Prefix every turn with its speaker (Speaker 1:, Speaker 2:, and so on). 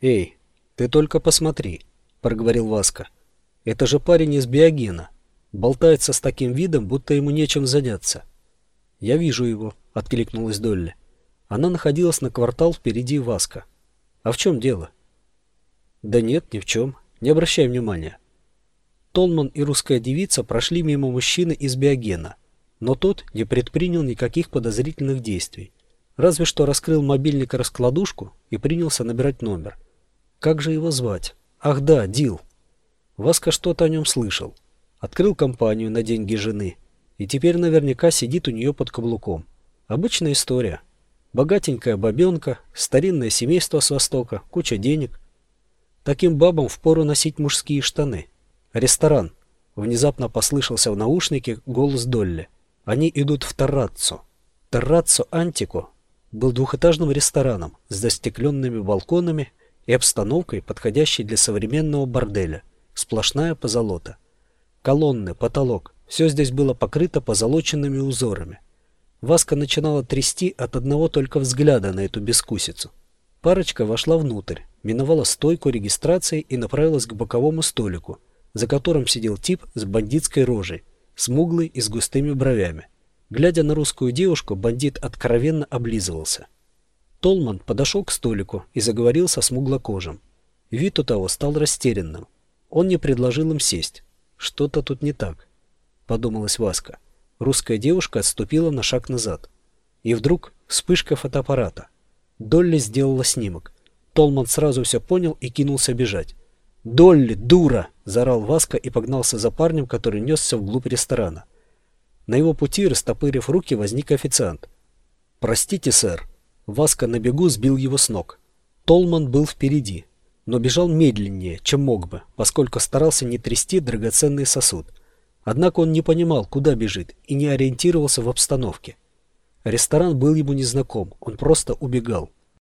Speaker 1: «Эй, ты только посмотри», — проговорил Васка. «Это же парень из биогена. Болтается с таким видом, будто ему нечем заняться». «Я вижу его», — откликнулась Долли. Она находилась на квартал впереди Васка. «А в чем дело?» «Да нет, ни в чем. Не обращай внимания». Толман и русская девица прошли мимо мужчины из биогена, но тот не предпринял никаких подозрительных действий. Разве что раскрыл мобильник-раскладушку и принялся набирать номер. Как же его звать? Ах да, Дил. Васка что-то о нем слышал. Открыл компанию на деньги жены и теперь наверняка сидит у нее под каблуком. Обычная история. Богатенькая бабенка, старинное семейство с Востока, куча денег. Таким бабам впору носить мужские штаны. Ресторан. Внезапно послышался в наушнике голос Долли. Они идут в Тарраццо. Тарраццо Антико был двухэтажным рестораном с застекленными балконами и обстановкой, подходящей для современного борделя. Сплошная позолота. Колонны, потолок. Все здесь было покрыто позолоченными узорами. Васка начинала трясти от одного только взгляда на эту бескусицу. Парочка вошла внутрь, миновала стойку регистрации и направилась к боковому столику, за которым сидел тип с бандитской рожей, смуглый и с густыми бровями. Глядя на русскую девушку, бандит откровенно облизывался. Толман подошел к столику и заговорил со смуглокожим. Вид у того стал растерянным. Он не предложил им сесть. Что-то тут не так, подумалась Васка. Русская девушка отступила на шаг назад. И вдруг вспышка фотоаппарата. Долли сделала снимок. Толман сразу все понял и кинулся бежать. «Долли, дура!» – заорал Васка и погнался за парнем, который несся вглубь ресторана. На его пути, растопырив руки, возник официант. «Простите, сэр». Васка на бегу сбил его с ног. Толман был впереди, но бежал медленнее, чем мог бы, поскольку старался не трясти драгоценный сосуд. Однако он не понимал, куда бежит, и не ориентировался в обстановке. Ресторан был ему незнаком, он просто убегал.